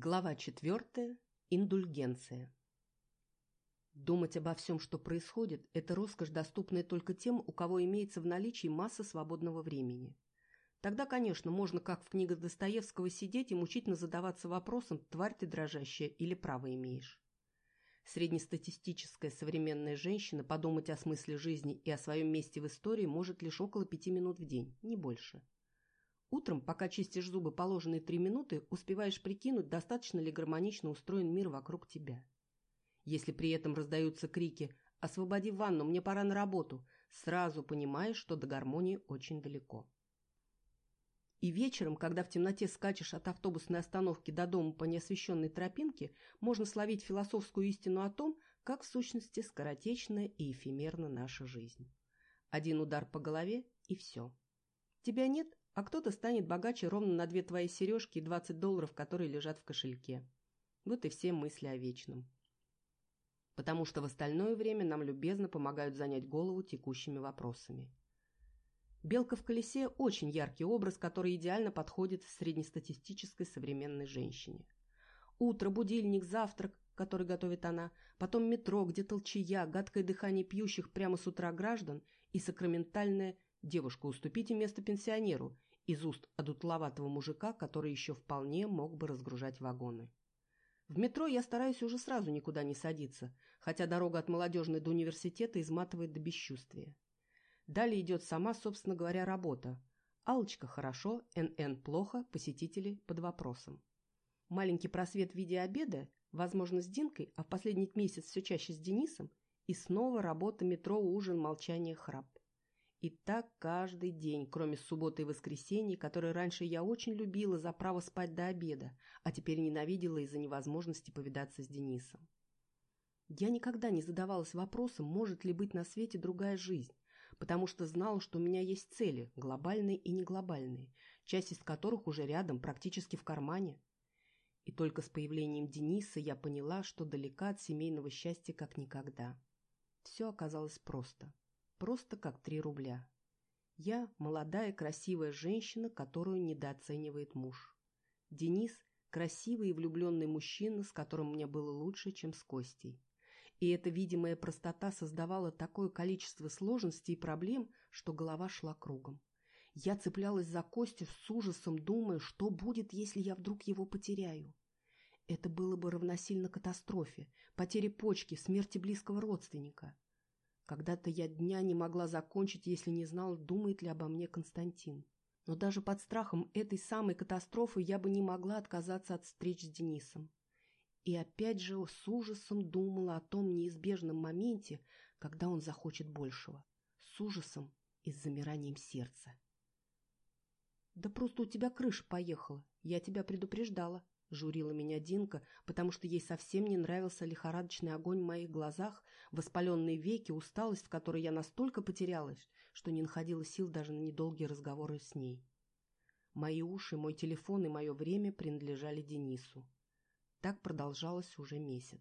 Глава четвертая. Индульгенция. Думать обо всем, что происходит, это роскошь, доступная только тем, у кого имеется в наличии масса свободного времени. Тогда, конечно, можно, как в книгах Достоевского, сидеть и мучительно задаваться вопросом, тварь ты дрожащая или право имеешь. Среднестатистическая современная женщина подумать о смысле жизни и о своем месте в истории может лишь около пяти минут в день, не больше. Утром, пока чистишь зубы положенные три минуты, успеваешь прикинуть, достаточно ли гармонично устроен мир вокруг тебя. Если при этом раздаются крики «Освободи ванну, мне пора на работу», сразу понимаешь, что до гармонии очень далеко. И вечером, когда в темноте скачешь от автобусной остановки до дома по неосвещенной тропинке, можно словить философскую истину о том, как в сущности скоротечна и эфемерна наша жизнь. Один удар по голове – и все. Тебя нет, а кто-то станет богаче ровно на две твои сережки и 20 долларов, которые лежат в кошельке. Вот и все мысли о вечном. Потому что в остальное время нам любезно помогают занять голову текущими вопросами. Белка в колесе – очень яркий образ, который идеально подходит среднестатистической современной женщине. Утро, будильник, завтрак, который готовит она, потом метро, где толчая, гадкое дыхание пьющих прямо с утра граждан и сакраментальное «девушка, уступите место пенсионеру» из уст одутловатого мужика, который еще вполне мог бы разгружать вагоны. В метро я стараюсь уже сразу никуда не садиться, хотя дорога от молодежной до университета изматывает до бесчувствия. Далее идет сама, собственно говоря, работа. Алочка хорошо, НН плохо, посетители под вопросом. Маленький просвет в виде обеда, возможно, с Динкой, а в последний месяц все чаще с Денисом, и снова работа, метро, ужин, молчание, храп. И так каждый день, кроме субботы и воскресенья, которые раньше я очень любила за право спать до обеда, а теперь ненавидела из-за невозможности повидаться с Денисом. Я никогда не задавалась вопросом, может ли быть на свете другая жизнь, потому что знала, что у меня есть цели, глобальные и неглобальные, часть из которых уже рядом, практически в кармане. И только с появлением Дениса я поняла, что далека от семейного счастья как никогда. Все оказалось просто. Просто как три рубля. Я – молодая красивая женщина, которую недооценивает муж. Денис – красивый и влюбленный мужчина, с которым мне было лучше, чем с Костей. И эта видимая простота создавала такое количество сложностей и проблем, что голова шла кругом. Я цеплялась за Костю с ужасом, думая, что будет, если я вдруг его потеряю. Это было бы равносильно катастрофе, потере почки, смерти близкого родственника. Когда-то я дня не могла закончить, если не знала, думает ли обо мне Константин. Но даже под страхом этой самой катастрофы я бы не могла отказаться от встреч с Денисом. И опять же с ужасом думала о том неизбежном моменте, когда он захочет большего. С ужасом и с замиранием сердца. «Да просто у тебя крыша поехала. Я тебя предупреждала», Журила меня Динка, потому что ей совсем не нравился лихорадочный огонь в моих глазах, воспаленные веки, усталость, в которой я настолько потерялась, что не находила сил даже на недолгие разговоры с ней. Мои уши, мой телефон и мое время принадлежали Денису. Так продолжалось уже месяц.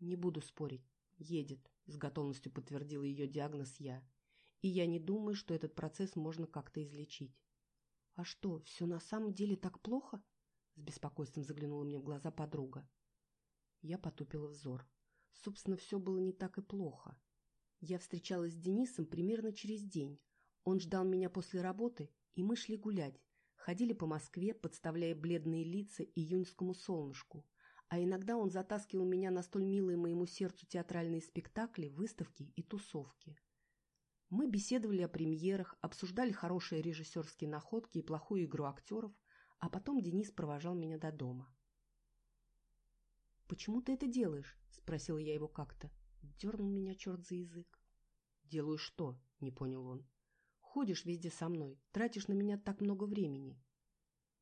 «Не буду спорить. Едет», — с готовностью подтвердила ее диагноз я. «И я не думаю, что этот процесс можно как-то излечить». «А что, все на самом деле так плохо?» С беспокойством заглянула мне в глаза подруга. Я потупила взор. Собственно, все было не так и плохо. Я встречалась с Денисом примерно через день. Он ждал меня после работы, и мы шли гулять. Ходили по Москве, подставляя бледные лица июньскому солнышку. А иногда он затаскивал меня на столь милые моему сердцу театральные спектакли, выставки и тусовки. Мы беседовали о премьерах, обсуждали хорошие режиссерские находки и плохую игру актеров – а потом Денис провожал меня до дома. «Почему ты это делаешь?» – спросила я его как-то. Дернул меня черт за язык. «Делаю что?» – не понял он. «Ходишь везде со мной, тратишь на меня так много времени».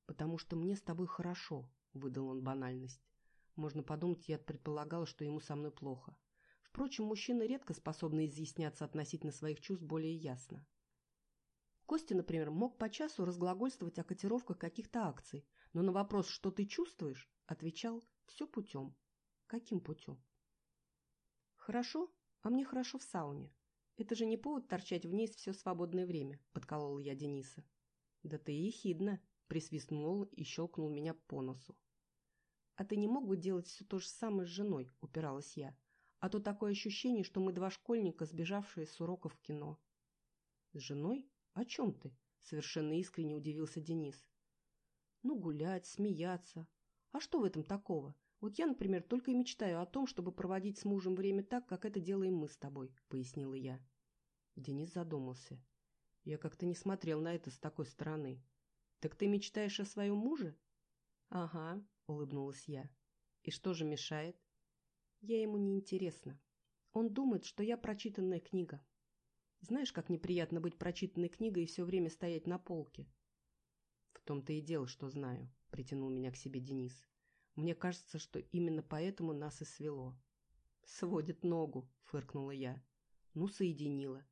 «Потому что мне с тобой хорошо», – выдал он банальность. Можно подумать, я предполагала, что ему со мной плохо. Впрочем, мужчины редко способны изъясняться относительно своих чувств более ясно. Костя, например, мог по часу разглагольствовать о котировках каких-то акций, но на вопрос «что ты чувствуешь?» отвечал «все путем». Каким путем? «Хорошо, а мне хорошо в сауне. Это же не повод торчать в ней все свободное время», – подколола я Дениса. «Да ты ехидна», – присвистнул и щелкнул меня по носу. «А ты не мог бы делать все то же самое с женой?» – упиралась я. «А то такое ощущение, что мы два школьника, сбежавшие с уроков в кино». «С женой? О чем ты?» – совершенно искренне удивился Денис. «Ну, гулять, смеяться. А что в этом такого? Вот я, например, только и мечтаю о том, чтобы проводить с мужем время так, как это делаем мы с тобой», – пояснила я. Денис задумался. Я как-то не смотрел на это с такой стороны. «Так ты мечтаешь о своем муже?» «Ага», — улыбнулась я. «И что же мешает?» «Я ему не интересна. Он думает, что я прочитанная книга. Знаешь, как неприятно быть прочитанной книгой и все время стоять на полке?» «В том-то и дело, что знаю», — притянул меня к себе Денис. «Мне кажется, что именно поэтому нас и свело». «Сводит ногу», — фыркнула я. «Ну, соединила».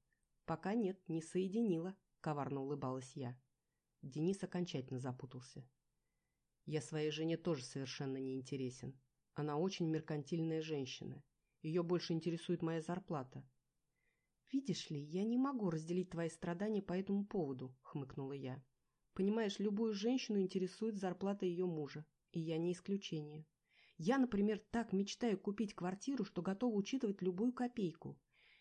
«Пока нет, не соединила», — коварно улыбалась я. Денис окончательно запутался. Я своей жене тоже совершенно не интересен. Она очень меркантильная женщина. Ее больше интересует моя зарплата. «Видишь ли, я не могу разделить твои страдания по этому поводу», — хмыкнула я. «Понимаешь, любую женщину интересует зарплата ее мужа, и я не исключение. Я, например, так мечтаю купить квартиру, что готова учитывать любую копейку.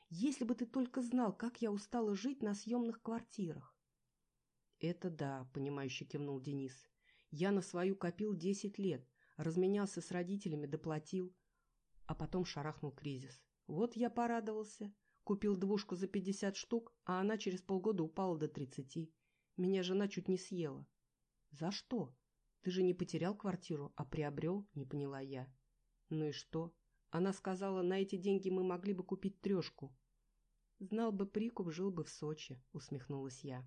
Если бы ты только знал, как я устала жить на съемных квартирах». «Это да», — понимающе кивнул Денис. Я на свою копил 10 лет, разменялся с родителями, доплатил. А потом шарахнул кризис. Вот я порадовался. Купил двушку за 50 штук, а она через полгода упала до 30. Меня жена чуть не съела. За что? Ты же не потерял квартиру, а приобрел, не поняла я. Ну и что? Она сказала, на эти деньги мы могли бы купить трешку. Знал бы прикуп, жил бы в Сочи, усмехнулась я.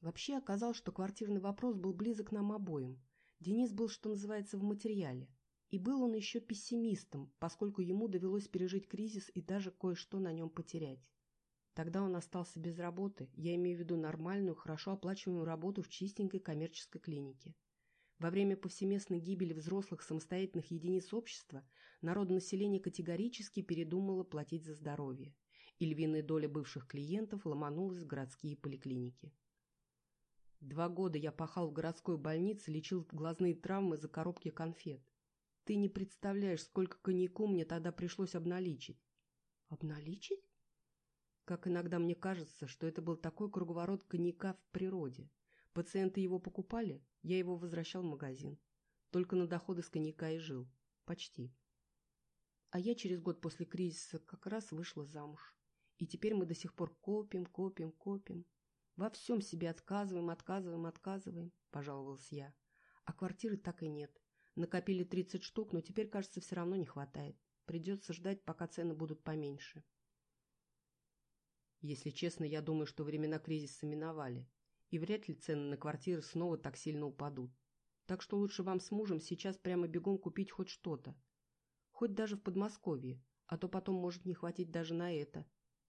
Вообще оказалось, что квартирный вопрос был близок нам обоим. Денис был, что называется, в материале. И был он еще пессимистом, поскольку ему довелось пережить кризис и даже кое-что на нем потерять. Тогда он остался без работы, я имею в виду нормальную, хорошо оплачиваемую работу в чистенькой коммерческой клинике. Во время повсеместной гибели взрослых самостоятельных единиц общества народонаселение категорически передумало платить за здоровье, и львиная доля бывших клиентов ломанулась в городские поликлиники. Два года я пахал в городской больнице, лечил глазные травмы за коробки конфет. Ты не представляешь, сколько коньяку мне тогда пришлось обналичить. Обналичить? Как иногда мне кажется, что это был такой круговорот коньяка в природе. Пациенты его покупали, я его возвращал в магазин. Только на доходы с коньяка и жил. Почти. А я через год после кризиса как раз вышла замуж. И теперь мы до сих пор копим, копим, копим. Во всем себе отказываем, отказываем, отказываем, пожаловалась я. А квартиры так и нет. Накопили 30 штук, но теперь, кажется, все равно не хватает. Придется ждать, пока цены будут поменьше. Если честно, я думаю, что времена кризиса миновали. И вряд ли цены на квартиры снова так сильно упадут. Так что лучше вам с мужем сейчас прямо бегом купить хоть что-то. Хоть даже в Подмосковье, а то потом может не хватить даже на это.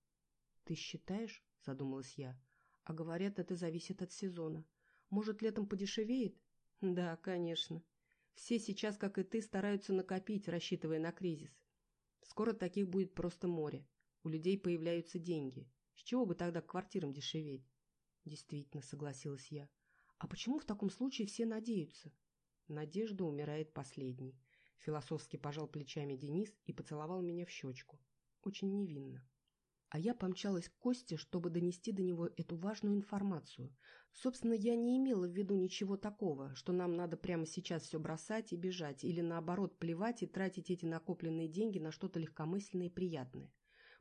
— Ты считаешь? — задумалась я. — а говорят, это зависит от сезона. Может, летом подешевеет? Да, конечно. Все сейчас, как и ты, стараются накопить, рассчитывая на кризис. Скоро таких будет просто море. У людей появляются деньги. С чего бы тогда к квартирам дешеветь? Действительно, согласилась я. А почему в таком случае все надеются? Надежда умирает последней. Философски пожал плечами Денис и поцеловал меня в щечку. Очень невинно а я помчалась к Косте, чтобы донести до него эту важную информацию. Собственно, я не имела в виду ничего такого, что нам надо прямо сейчас все бросать и бежать, или наоборот плевать и тратить эти накопленные деньги на что-то легкомысленное и приятное.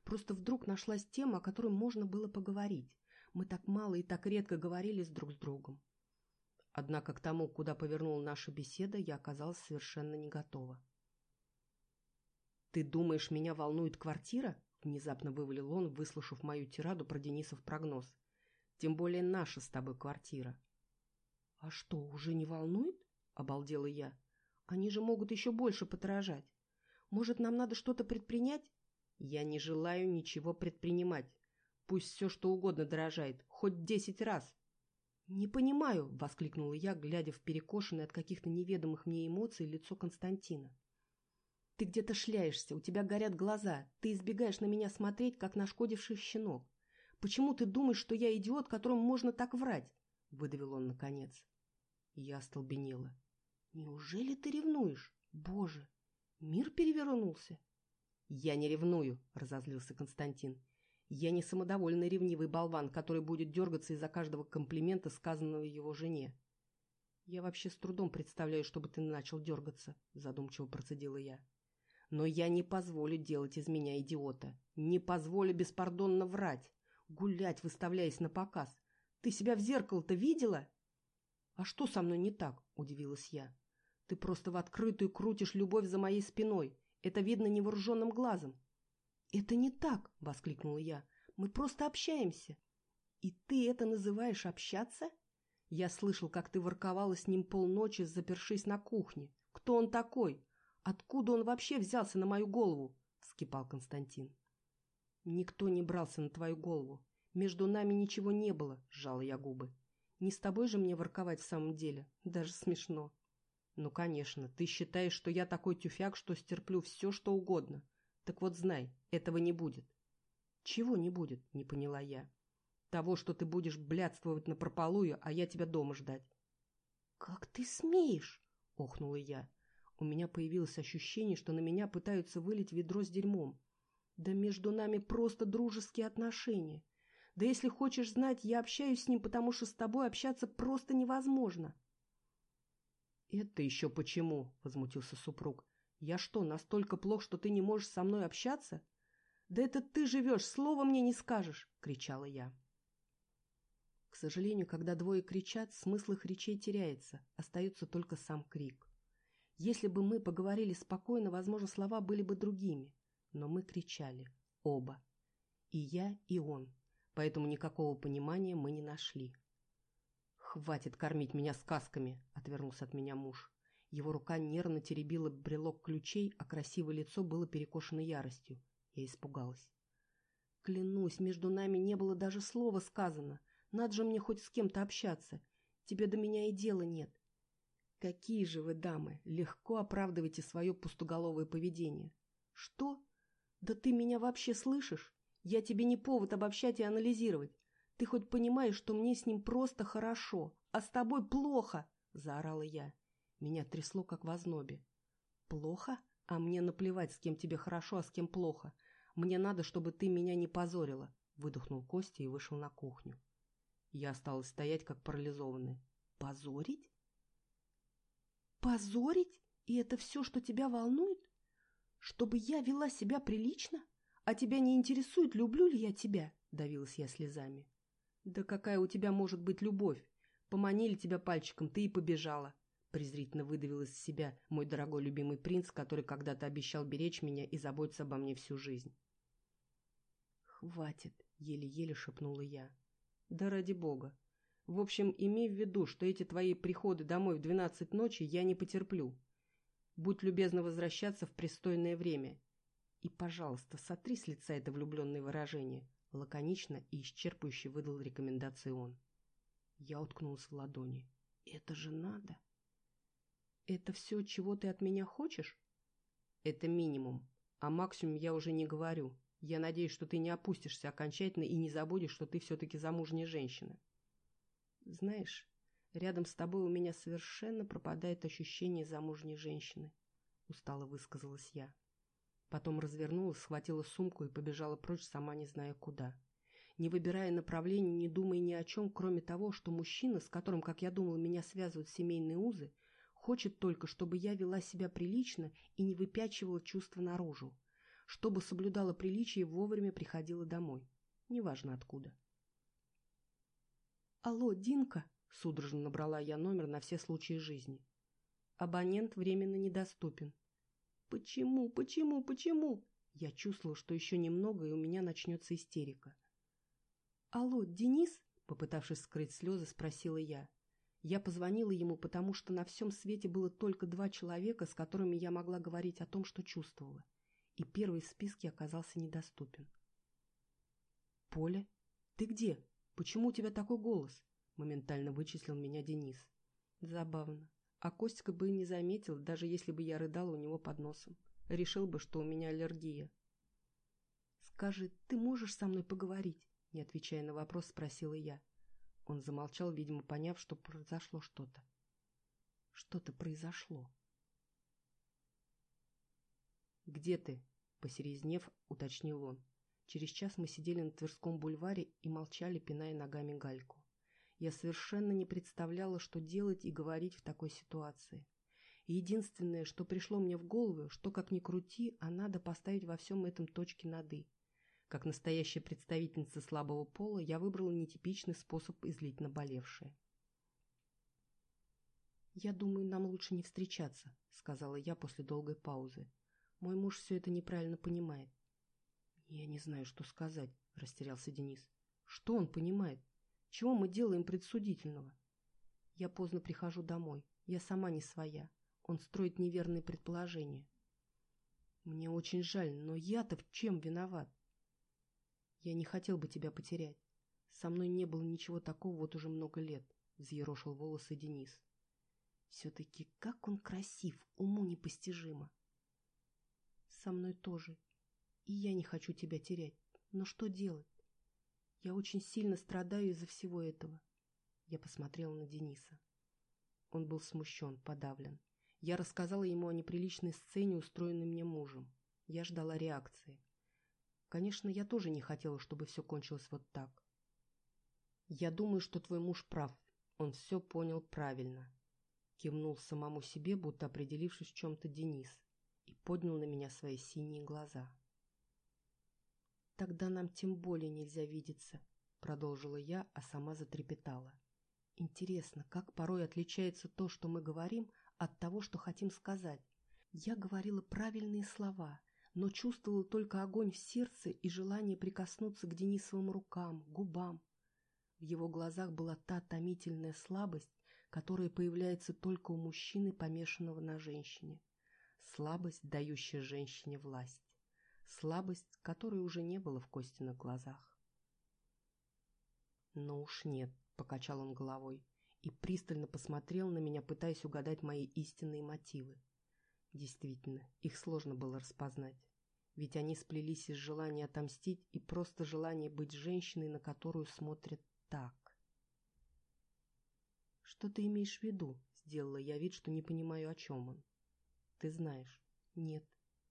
Просто вдруг нашлась тема, о которой можно было поговорить. Мы так мало и так редко говорили с друг с другом. Однако к тому, куда повернула наша беседа, я оказалась совершенно не готова. «Ты думаешь, меня волнует квартира?» Внезапно вывалил он, выслушав мою тираду про Денисов прогноз. Тем более наша с тобой квартира. А что, уже не волнует? Обалдела я. Они же могут еще больше подорожать. Может, нам надо что-то предпринять? Я не желаю ничего предпринимать. Пусть все, что угодно дорожает, хоть десять раз. «Не понимаю», — воскликнула я, глядя в перекошенное от каких-то неведомых мне эмоций лицо Константина. Ты где-то шляешься, у тебя горят глаза, ты избегаешь на меня смотреть, как нашкодивший щенок. Почему ты думаешь, что я идиот, которому можно так врать? Выдавил он наконец. Я остолбенела. Неужели ты ревнуешь? Боже, мир перевернулся. Я не ревную, разозлился Константин. Я не самодовольный ревнивый болван, который будет дергаться из-за каждого комплимента, сказанного его жене. Я вообще с трудом представляю, чтобы ты начал дергаться, задумчиво процедила я. Но я не позволю делать из меня идиота. Не позволю беспардонно врать, гулять, выставляясь на показ. Ты себя в зеркало-то видела? А что со мной не так? Удивилась я. Ты просто в открытую крутишь любовь за моей спиной. Это видно невооруженным глазом. Это не так, воскликнула я. Мы просто общаемся. И ты это называешь общаться? Я слышал, как ты ворковала с ним полночи, запершись на кухне. Кто он такой? Откуда он вообще взялся на мою голову? Вскипал Константин. Никто не брался на твою голову. Между нами ничего не было, сжала я губы. Не с тобой же мне ворковать в самом деле. Даже смешно. Ну, конечно, ты считаешь, что я такой тюфяк, что стерплю все, что угодно. Так вот знай, этого не будет. Чего не будет, не поняла я. Того, что ты будешь блядствовать напропалую, а я тебя дома ждать. Как ты смеешь? Охнула я. У меня появилось ощущение, что на меня пытаются вылить ведро с дерьмом. Да между нами просто дружеские отношения. Да если хочешь знать, я общаюсь с ним, потому что с тобой общаться просто невозможно. «Это еще почему?» — возмутился супруг. «Я что, настолько плох, что ты не можешь со мной общаться?» «Да это ты живешь, слова мне не скажешь!» — кричала я. К сожалению, когда двое кричат, смысл их речей теряется, остается только сам крик. Если бы мы поговорили спокойно, возможно, слова были бы другими. Но мы кричали. Оба. И я, и он. Поэтому никакого понимания мы не нашли. «Хватит кормить меня сказками!» — отвернулся от меня муж. Его рука нервно теребила брелок ключей, а красивое лицо было перекошено яростью. Я испугалась. «Клянусь, между нами не было даже слова сказано. Надо же мне хоть с кем-то общаться. Тебе до меня и дела нет. Какие же вы, дамы, легко оправдываете свое пустоголовое поведение. Что? Да ты меня вообще слышишь? Я тебе не повод обобщать и анализировать. Ты хоть понимаешь, что мне с ним просто хорошо, а с тобой плохо? Заорала я. Меня трясло, как в ознобе. Плохо? А мне наплевать, с кем тебе хорошо, а с кем плохо. Мне надо, чтобы ты меня не позорила. Выдохнул Костя и вышел на кухню. Я осталась стоять, как парализованная. Позорить? Позорить? И это все, что тебя волнует? Чтобы я вела себя прилично? А тебя не интересует, люблю ли я тебя? Давилась я слезами. Да какая у тебя может быть любовь? Поманили тебя пальчиком, ты и побежала. Презрительно выдавил из себя мой дорогой любимый принц, который когда-то обещал беречь меня и заботиться обо мне всю жизнь. «Хватит!» — еле-еле шепнула я. «Да ради бога! В общем, имей в виду, что эти твои приходы домой в двенадцать ночи я не потерплю. Будь любезна возвращаться в пристойное время. И, пожалуйста, сотри с лица это влюбленное выражение. Лаконично и исчерпывающе выдал рекомендации он. Я уткнулась в ладони. Это же надо. Это все, чего ты от меня хочешь? Это минимум. А максимум я уже не говорю. Я надеюсь, что ты не опустишься окончательно и не забудешь, что ты все-таки замужняя женщина. Знаешь, рядом с тобой у меня совершенно пропадает ощущение замужней женщины, устало высказалась я. Потом развернулась, схватила сумку и побежала прочь, сама не зная куда. Не выбирая направления, не думая ни о чем, кроме того, что мужчина, с которым, как я думала, меня связывают семейные узы, хочет только, чтобы я вела себя прилично и не выпячивала чувства наружу, чтобы соблюдала приличие и вовремя приходила домой, неважно откуда. «Алло, Динка!» — судорожно набрала я номер на все случаи жизни. Абонент временно недоступен. «Почему, почему, почему?» Я чувствовала, что еще немного, и у меня начнется истерика. «Алло, Денис?» — попытавшись скрыть слезы, спросила я. Я позвонила ему, потому что на всем свете было только два человека, с которыми я могла говорить о том, что чувствовала. И первый в списке оказался недоступен. «Поля, ты где?» «Почему у тебя такой голос?» — моментально вычислил меня Денис. Забавно. А Костика бы и не заметил, даже если бы я рыдала у него под носом. Решил бы, что у меня аллергия. «Скажи, ты можешь со мной поговорить?» Не отвечая на вопрос, спросила я. Он замолчал, видимо, поняв, что произошло что-то. Что-то произошло. «Где ты?» — посерезнев, уточнил он. Через час мы сидели на Тверском бульваре и молчали, пиная ногами гальку. Я совершенно не представляла, что делать и говорить в такой ситуации. единственное, что пришло мне в голову, что как ни крути, а надо поставить во всем этом точки над «и». Как настоящая представительница слабого пола, я выбрала нетипичный способ излить наболевшее. «Я думаю, нам лучше не встречаться», — сказала я после долгой паузы. «Мой муж все это неправильно понимает». «Я не знаю, что сказать», — растерялся Денис. «Что он понимает? Чего мы делаем предсудительного? Я поздно прихожу домой. Я сама не своя. Он строит неверные предположения. Мне очень жаль, но я-то в чем виноват? Я не хотел бы тебя потерять. Со мной не было ничего такого вот уже много лет, взъерошил волосы Денис. Все-таки как он красив, уму непостижимо. Со мной тоже. И я не хочу тебя терять. Но что делать? Я очень сильно страдаю из-за всего этого. Я посмотрела на Дениса. Он был смущен, подавлен. Я рассказала ему о неприличной сцене, устроенной мне мужем. Я ждала реакции. Конечно, я тоже не хотела, чтобы все кончилось вот так. Я думаю, что твой муж прав. Он все понял правильно. Кивнул самому себе, будто определившись в чем-то Денис, и поднял на меня свои синие глаза. «Тогда нам тем более нельзя видеться», — продолжила я, а сама затрепетала. «Интересно, как порой отличается то, что мы говорим, от того, что хотим сказать. Я говорила правильные слова, но чувствовала только огонь в сердце и желание прикоснуться к Денисовым рукам, губам. В его глазах была та томительная слабость, которая появляется только у мужчины, помешанного на женщине. Слабость, дающая женщине власть слабость, которой уже не было в Костиных глазах. «Ну уж нет», — покачал он головой и пристально посмотрел на меня, пытаясь угадать мои истинные мотивы. Действительно, их сложно было распознать, ведь они сплелись из желания отомстить и просто желания быть женщиной, на которую смотрят так. «Что ты имеешь в виду?» — сделала я вид, что не понимаю, о чем он. «Ты знаешь». «Нет».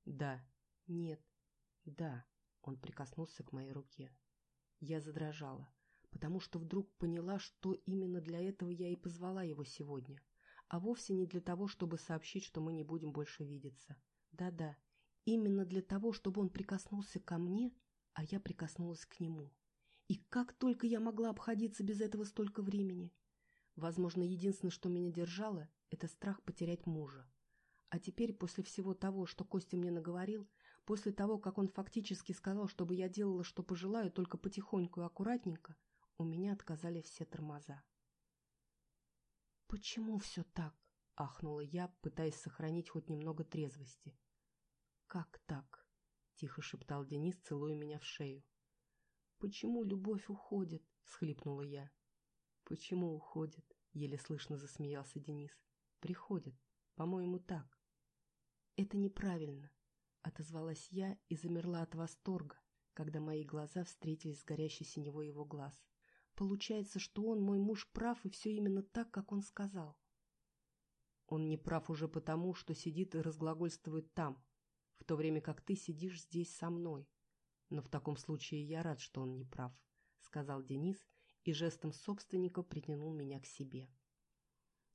«Да». «Нет». «Да», — он прикоснулся к моей руке. Я задрожала, потому что вдруг поняла, что именно для этого я и позвала его сегодня, а вовсе не для того, чтобы сообщить, что мы не будем больше видеться. Да-да, именно для того, чтобы он прикоснулся ко мне, а я прикоснулась к нему. И как только я могла обходиться без этого столько времени? Возможно, единственное, что меня держало, это страх потерять мужа. А теперь, после всего того, что Костя мне наговорил, После того, как он фактически сказал, чтобы я делала, что пожелаю, только потихоньку и аккуратненько, у меня отказали все тормоза. «Почему все так?» — ахнула я, пытаясь сохранить хоть немного трезвости. «Как так?» — тихо шептал Денис, целуя меня в шею. «Почему любовь уходит?» — схлипнула я. «Почему уходит?» — еле слышно засмеялся Денис. «Приходит. По-моему, так». «Это неправильно. Отозвалась я и замерла от восторга, когда мои глаза встретились с горящей синевой его глаз. Получается, что он, мой муж, прав, и все именно так, как он сказал. Он не прав уже потому, что сидит и разглагольствует там, в то время как ты сидишь здесь со мной. Но в таком случае я рад, что он не прав, сказал Денис и жестом собственника притянул меня к себе.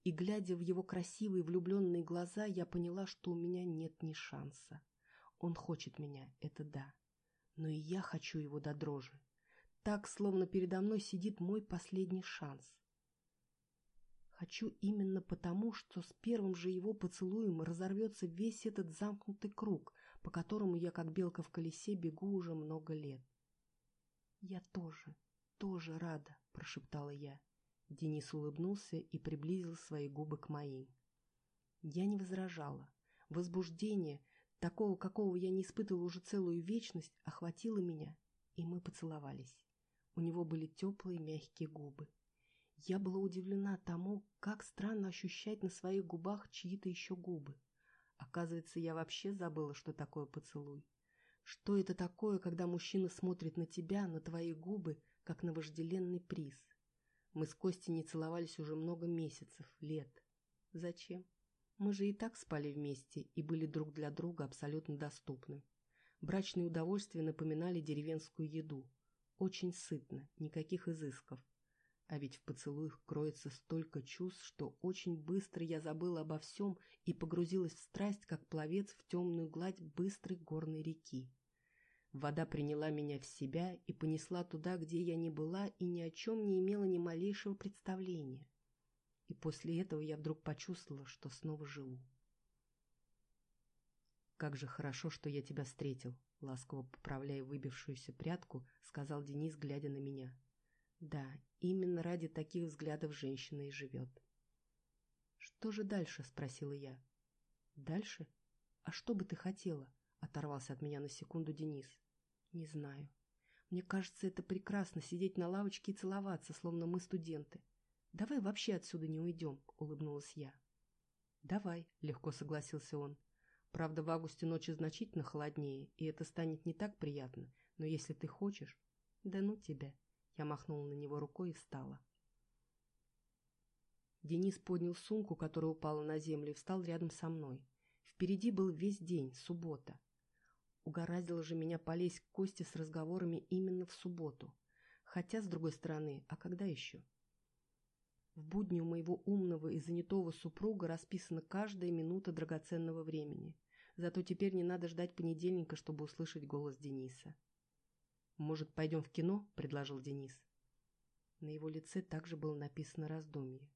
И, глядя в его красивые влюбленные глаза, я поняла, что у меня нет ни шанса. Он хочет меня, это да. Но и я хочу его до дрожи. Так, словно передо мной сидит мой последний шанс. Хочу именно потому, что с первым же его поцелуем разорвется весь этот замкнутый круг, по которому я, как белка в колесе, бегу уже много лет. «Я тоже, тоже рада», — прошептала я. Денис улыбнулся и приблизил свои губы к моим. Я не возражала. Возбуждение, такого, какого я не испытывала уже целую вечность, охватило меня, и мы поцеловались. У него были теплые мягкие губы. Я была удивлена тому, как странно ощущать на своих губах чьи-то еще губы. Оказывается, я вообще забыла, что такое поцелуй. Что это такое, когда мужчина смотрит на тебя, на твои губы, как на вожделенный приз? Мы с Костей не целовались уже много месяцев, лет. Зачем? Мы же и так спали вместе и были друг для друга абсолютно доступны. Брачные удовольствия напоминали деревенскую еду. Очень сытно, никаких изысков. А ведь в поцелуях кроется столько чувств, что очень быстро я забыла обо всем и погрузилась в страсть, как пловец в темную гладь быстрой горной реки. Вода приняла меня в себя и понесла туда, где я не была и ни о чем не имела ни малейшего представления. И после этого я вдруг почувствовала, что снова живу. «Как же хорошо, что я тебя встретил», — ласково поправляя выбившуюся прядку, сказал Денис, глядя на меня. «Да, именно ради таких взглядов женщина и живет». «Что же дальше?» — спросила я. «Дальше? А что бы ты хотела?» — оторвался от меня на секунду Денис. «Не знаю. Мне кажется, это прекрасно сидеть на лавочке и целоваться, словно мы студенты. Давай вообще отсюда не уйдем», — улыбнулась я. «Давай», — легко согласился он. Правда, в августе ночи значительно холоднее, и это станет не так приятно. Но если ты хочешь... Да ну тебя. Я махнула на него рукой и встала. Денис поднял сумку, которая упала на землю, и встал рядом со мной. Впереди был весь день, суббота. Угораздило же меня полезть к Косте с разговорами именно в субботу. Хотя, с другой стороны, а когда еще? В будни у моего умного и занятого супруга расписана каждая минута драгоценного времени. Зато теперь не надо ждать понедельника, чтобы услышать голос Дениса. «Может, пойдем в кино?» – предложил Денис. На его лице также было написано раздумье.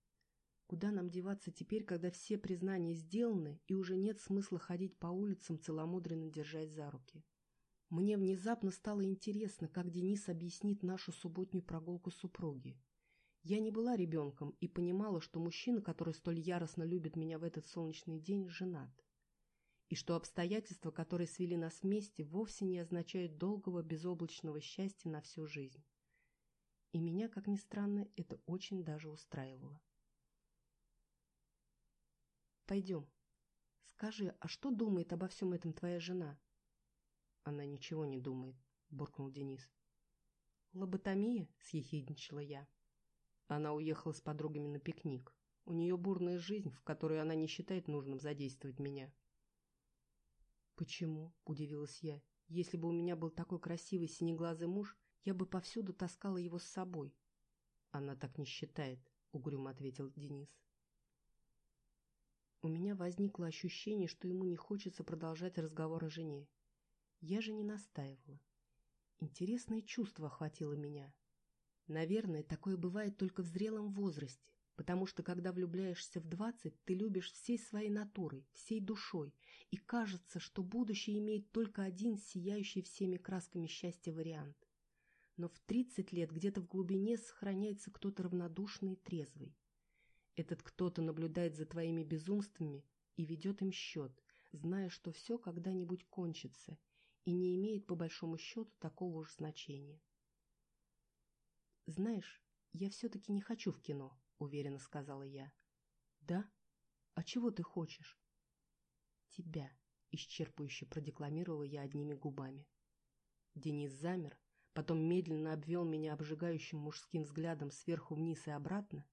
Куда нам деваться теперь, когда все признания сделаны, и уже нет смысла ходить по улицам, целомудренно держась за руки? Мне внезапно стало интересно, как Денис объяснит нашу субботнюю прогулку супруги. Я не была ребенком и понимала, что мужчина, который столь яростно любит меня в этот солнечный день, женат и что обстоятельства, которые свели нас вместе, вовсе не означают долгого безоблачного счастья на всю жизнь. И меня, как ни странно, это очень даже устраивало. «Пойдем. Скажи, а что думает обо всем этом твоя жена?» «Она ничего не думает», — буркнул Денис. «Лоботомия?» — съехидничала я. Она уехала с подругами на пикник. У нее бурная жизнь, в которой она не считает нужным задействовать меня. «Почему?» – удивилась я. «Если бы у меня был такой красивый синеглазый муж, я бы повсюду таскала его с собой». «Она так не считает», – угрюмо ответил Денис. У меня возникло ощущение, что ему не хочется продолжать разговор о жене. Я же не настаивала. Интересное чувство охватило меня. Наверное, такое бывает только в зрелом возрасте, потому что когда влюбляешься в двадцать, ты любишь всей своей натурой, всей душой, и кажется, что будущее имеет только один сияющий всеми красками счастья вариант. Но в тридцать лет где-то в глубине сохраняется кто-то равнодушный и трезвый. Этот кто-то наблюдает за твоими безумствами и ведет им счет, зная, что все когда-нибудь кончится и не имеет по большому счету такого уж значения. «Знаешь, я все-таки не хочу в кино», уверенно сказала я. Да? А чего ты хочешь? Тебя, исчерпывающе продекламировала я одними губами. Денис замер, потом медленно обвел меня обжигающим мужским взглядом сверху вниз и обратно,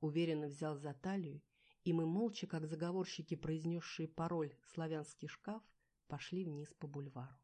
уверенно взял за талию, и мы молча, как заговорщики, произнесшие пароль «Славянский шкаф», пошли вниз по бульвару.